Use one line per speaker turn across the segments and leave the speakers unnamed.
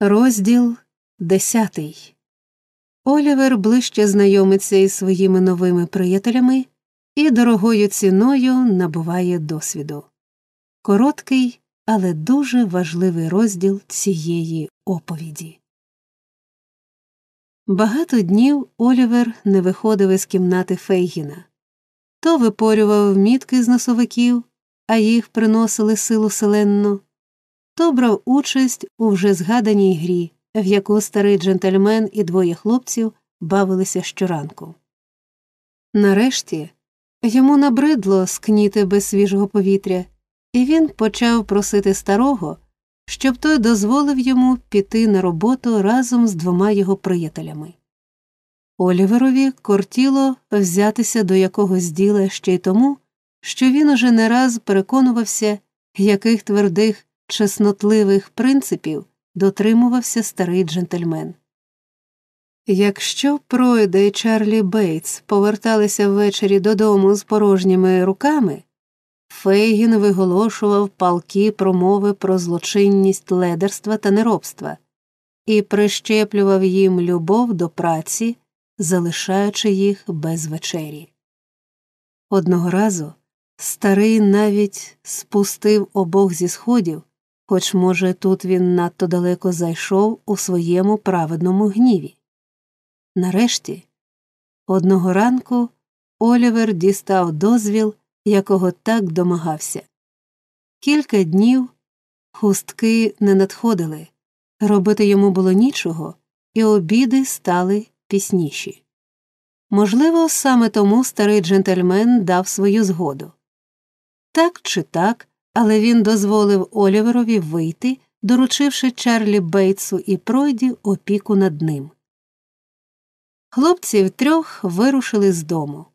Розділ десятий. Олівер ближче знайомиться із своїми новими приятелями і дорогою ціною набуває досвіду. Короткий, але дуже важливий розділ цієї оповіді. Багато днів Олівер не виходив із кімнати Фейгіна. То випорював мітки з носовиків, а їх приносили силу селенну то брав участь у вже згаданій грі, в яку старий джентльмен і двоє хлопців бавилися щоранку. Нарешті йому набридло скніти без свіжого повітря, і він почав просити старого, щоб той дозволив йому піти на роботу разом з двома його приятелями. Оліверові кортіло взятися до якогось діла ще й тому, що він уже не раз переконувався, яких твердих чеснотливих принципів дотримувався старий джентльмен. Якщо Пройда і Чарлі Бейтс поверталися ввечері додому з порожніми руками, Фейгін виголошував палкі промови про злочинність ледерства та неробства і прищеплював їм любов до праці, залишаючи їх без вечері. Одного разу старий навіть спустив обох зі сходів хоч, може, тут він надто далеко зайшов у своєму праведному гніві. Нарешті, одного ранку Олівер дістав дозвіл, якого так домагався. Кілька днів хустки не надходили, робити йому було нічого, і обіди стали пісніші. Можливо, саме тому старий джентльмен дав свою згоду. Так чи так, але він дозволив Оліверові вийти, доручивши Чарлі Бейтсу і Пройді опіку над ним. Хлопці втрьох вирушили з дому.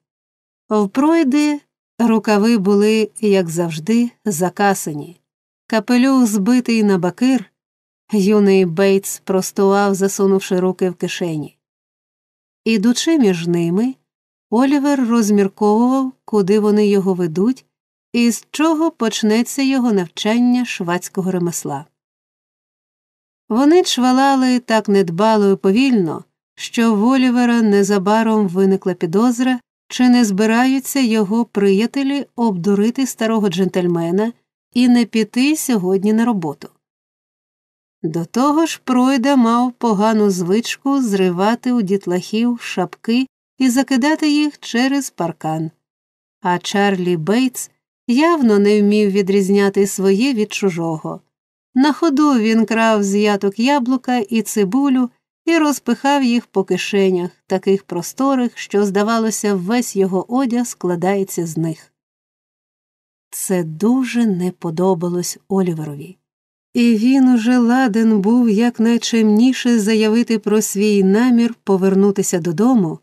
В Пройди рукави були, як завжди, закасані. Капелюх збитий на бакир, юний Бейтс простував, засунувши руки в кишені. Ідучи між ними, Олівер розмірковував, куди вони його ведуть і з чого почнеться його навчання швадського ремесла. Вони чвалали так недбало і повільно, що в Олівера незабаром виникла підозра, чи не збираються його приятелі обдурити старого джентльмена і не піти сьогодні на роботу. До того ж, Пройда мав погану звичку зривати у дітлахів шапки і закидати їх через паркан, а Чарлі Бейтс явно не вмів відрізняти своє від чужого. На ходу він крав з яток яблука і цибулю і розпихав їх по кишенях, таких просторих, що, здавалося, весь його одяг складається з них. Це дуже не подобалось Оліверові, і він уже ладен був якнайчемніше заявити про свій намір повернутися додому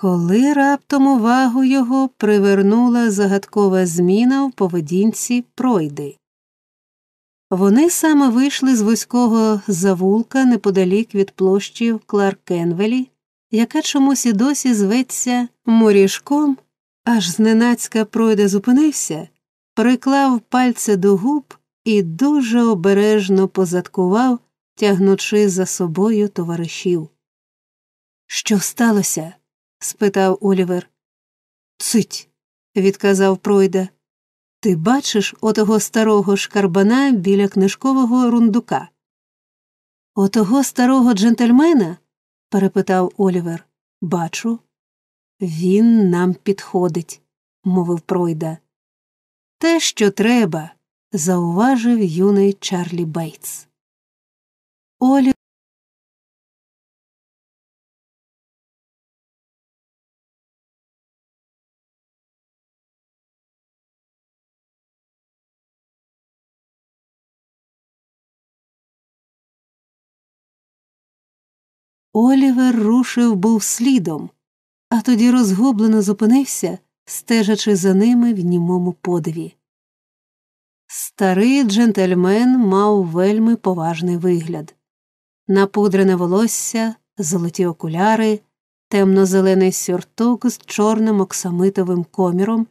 коли раптом увагу його привернула загадкова зміна в поведінці пройди. Вони саме вийшли з вузького завулка неподалік від площі в Кларкенвелі, яка чомусь і досі зветься морішком, аж зненацька пройде зупинився, приклав пальце до губ і дуже обережно позадкував, тягнучи за собою товаришів. Що сталося? Спитав Олівер. Цить, відказав Пройда. Ти бачиш отого старого шкарбана біля книжкового рундука? Отого старого джентльмена? перепитав Олівер. Бачу. Він нам підходить, мовив Пройда. Те, що треба, зауважив юний Чарлі Бейтс. Олі Олівер рушив був слідом, а тоді розгублено зупинився, стежачи за ними в німому подиві. Старий джентльмен мав вельми поважний вигляд напудрене волосся, золоті окуляри, темно-зелений сюртук з чорним оксамитовим коміром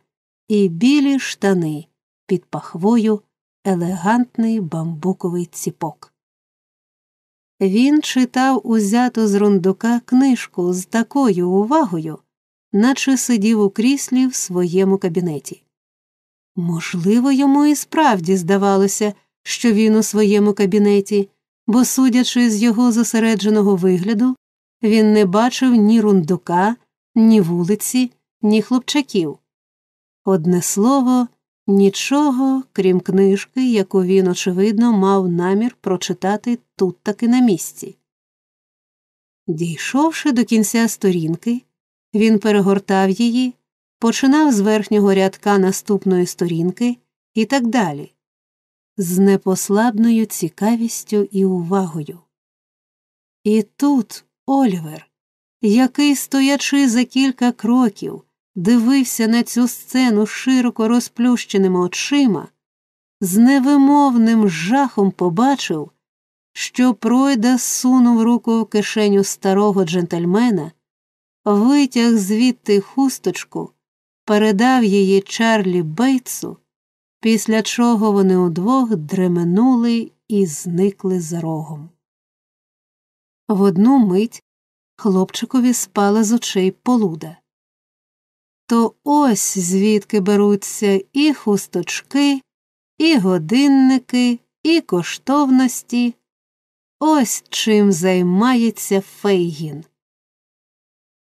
і білі штани під пахвою елегантний бамбуковий ціпок. Він читав узяту з рундука книжку з такою увагою, наче сидів у кріслі в своєму кабінеті. Можливо, йому і справді здавалося, що він у своєму кабінеті, бо, судячи з його зосередженого вигляду, він не бачив ні рундука, ні вулиці, ні хлопчаків. Одне слово, нічого, крім книжки, яку він, очевидно, мав намір прочитати тут таки на місці. Дійшовши до кінця сторінки, він перегортав її, починав з верхнього рядка наступної сторінки і так далі, з непослабною цікавістю і увагою. І тут Олівер, який, стоячи за кілька кроків, дивився на цю сцену широко розплющеними очима, з невимовним жахом побачив, що пройда сунув руку в кишеню старого джентльмена, витяг звідти хусточку, передав її Чарлі Бейтсу, після чого вони удвох дременули і зникли за рогом. В одну мить хлопчикові спала з очей полуда. То ось звідки беруться і хусточки, і годинники, і коштовності. Ось чим займається Фейгін.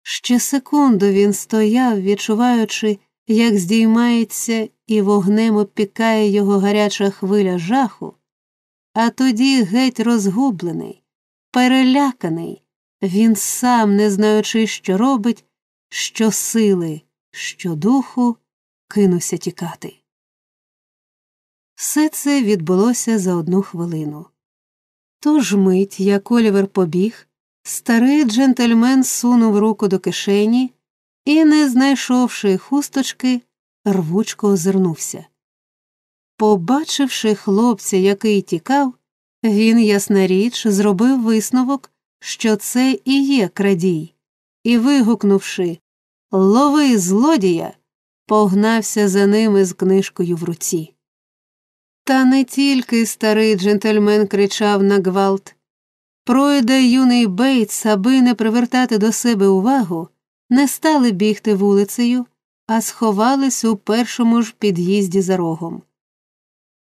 Ще секунду він стояв, відчуваючи, як здіймається і вогнем опікає його гаряча хвиля жаху, а тоді геть розгублений, переляканий, він сам, не знаючи, що робить, що сили, що духу, кинувся тікати. Все це відбулося за одну хвилину. Тож мить, як Олівер побіг, старий джентльмен сунув руку до кишені і, не знайшовши хусточки, рвучко озирнувся. Побачивши хлопця, який тікав, він, ясна річ, зробив висновок, що це і є крадій, і, вигукнувши Лови злодія, погнався за ними з книжкою в руці. Та не тільки старий джентльмен кричав на гвалт. Пройде юний Бейтс, аби не привертати до себе увагу, не стали бігти вулицею, а сховались у першому ж під'їзді за рогом.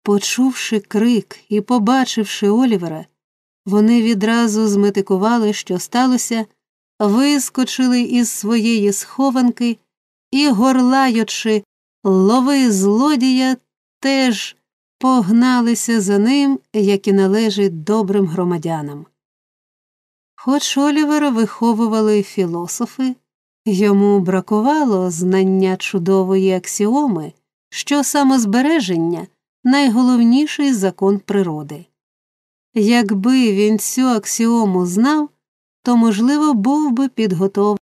Почувши крик і побачивши Олівера, вони відразу зметикували, що сталося, вискочили із своєї схованки і, горлаючи, лови злодія, теж погналися за ним, як і належить добрим громадянам. Хоч Олівера виховували філософи, йому бракувало знання чудової аксіоми, що самозбереження найголовніший закон природи. Якби він цю аксіому знав, то, можливо, був би підготовлений.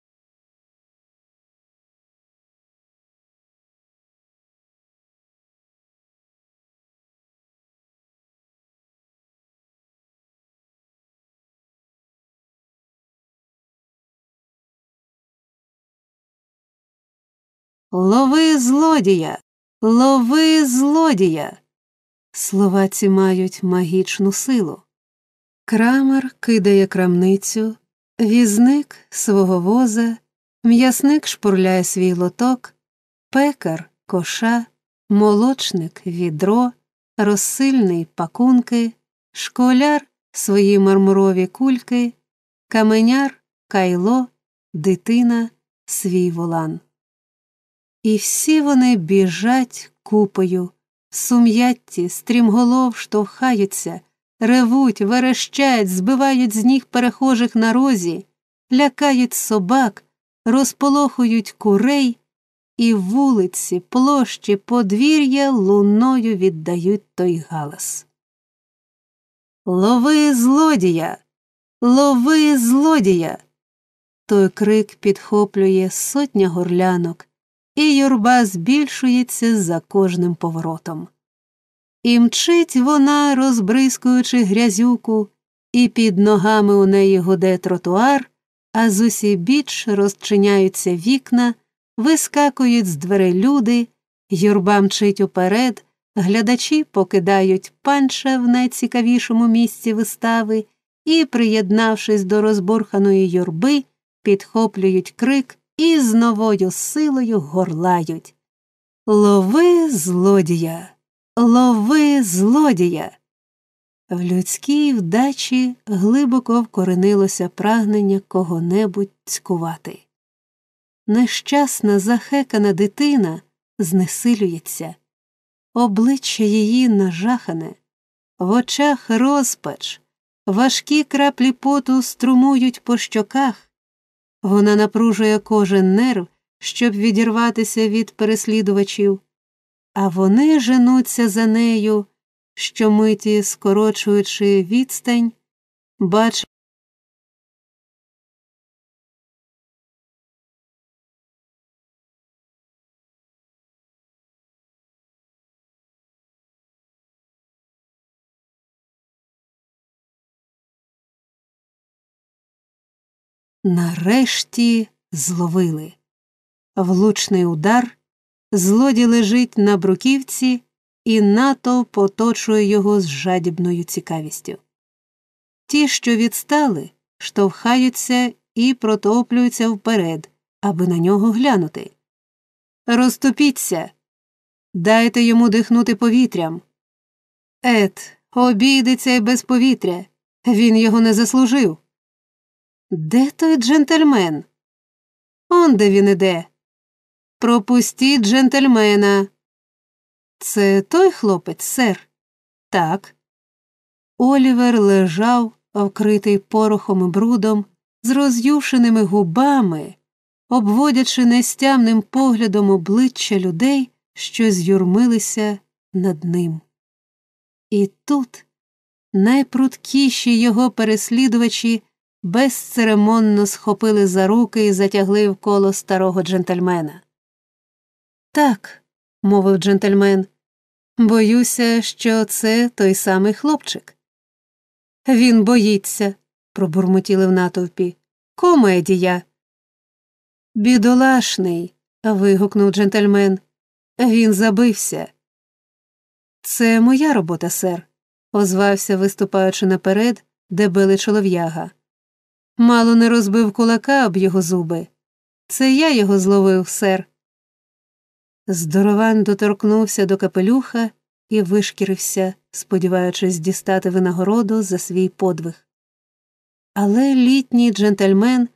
Лови злодія, лови злодія. Слова ці мають магічну силу. Крамер кидає крамницю, візник свого воза, м'ясник шпурляє свій лоток, пекар коша, молочник відро, розсильний пакунки, школяр свої мармурові кульки, каменяр кайло, дитина свій волан. І всі вони біжать купою, сум'ятті, стрімголов штовхаються, ревуть, верещать, збивають з ніг перехожих на розі, лякають собак, розполохують курей, і вулиці, площі, подвір'я луною віддають той галас. Лови злодія, лови злодія. Той крик підхоплює сотня горлянок і юрба збільшується за кожним поворотом. І мчить вона, розбризкуючи грязюку, і під ногами у неї гуде тротуар, а з усібіч розчиняються вікна, вискакують з дверей люди, юрба мчить уперед, глядачі покидають панча в найцікавішому місці вистави і, приєднавшись до розбурханої юрби, підхоплюють крик і з новою силою горлають. Лови злодія, лови злодія. В людській вдачі глибоко вкоренилося прагнення кого-небудь цькувати. Нещасна захекана дитина знесилюється, обличчя її нажахане, в очах розпач, важкі краплі поту струмують по щоках, вона напружує кожен нерв, щоб відірватися від переслідувачів, а вони женуться за нею, щомиті скорочуючи відстань, бач. Нарешті зловили. Влучний удар, злодій лежить на бруківці, і натовп оточує його з жадібною цікавістю. Ті, що відстали, штовхаються і протоплюються вперед, аби на нього глянути. Розтопіться, дайте йому дихнути повітрям. Ет, обійдеться й без повітря. Він його не заслужив. Де той джентльмен? Он де він іде. Пропустіть джентльмена. Це той хлопець, сер? Так. Олівер лежав, вкритий порохом і брудом, з роз'юшеними губами, обводячи нестямним поглядом обличчя людей, що з'юрмилися над ним. І тут найпрудкіші його переслідувачі безцеремонно схопили за руки і затягли в коло старого джентльмена. Так, мовив джентльмен, боюся, що це той самий хлопчик. Він боїться, пробурмотіли в натовпі. Комедія. Бідолашний. вигукнув джентльмен. Він забився. Це моя робота, сер, озвався, виступаючи наперед, де били чолов'яга. Мало не розбив кулака об його зуби. Це я його зловив, сер. Здорован доторкнувся до капелюха і вишкірився, сподіваючись дістати винагороду за свій подвиг. Але літній джентльмен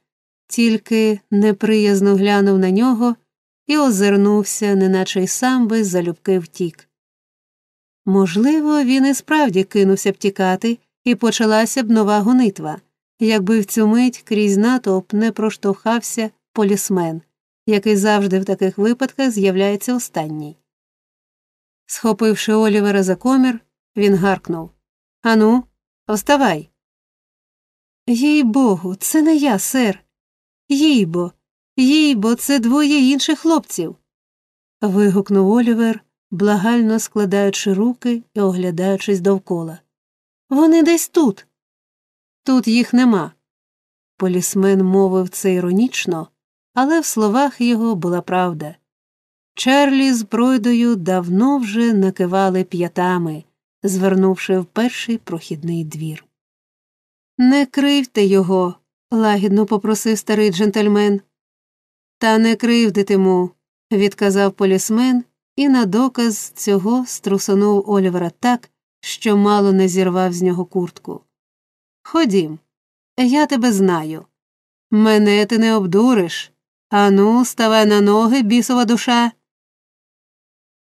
тільки неприязно глянув на нього і озирнувся, неначе й сам би залюбки втік. Можливо, він і справді кинувся б тікати, і почалася б нова гонитва якби в цю мить крізь натовп не проштовхався полісмен, який завжди в таких випадках з'являється останній. Схопивши Олівера за комір, він гаркнув Ану, вставай. Їй богу, це не я, сер. Їй бо, їй бо, це двоє інших хлопців. вигукнув Олівер, благально складаючи руки і оглядаючись довкола. Вони десь тут. Тут їх нема. Полісмен мовив це іронічно, але в словах його була правда. Чарлі з Бройдою давно вже накивали п'ятами, звернувши в перший прохідний двір. Не кривте його, лагідно попросив старий джентльмен. Та не кривдитиму, відказав полісмен і на доказ цього струсонув Олівера так, що мало не зірвав з нього куртку. Ходім, я тебе знаю. Мене ти не обдуриш. Ану, ставай на ноги, бісова душа.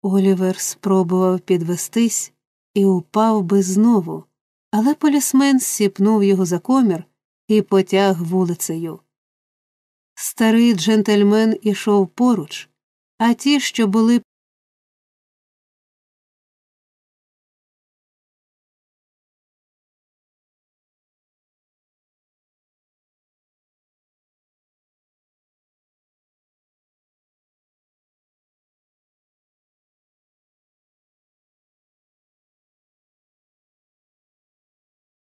Олівер спробував підвестись і упав би знову, але полісмен сіпнув його за комір і потяг вулицею. Старий джентльмен ішов поруч, а ті, що були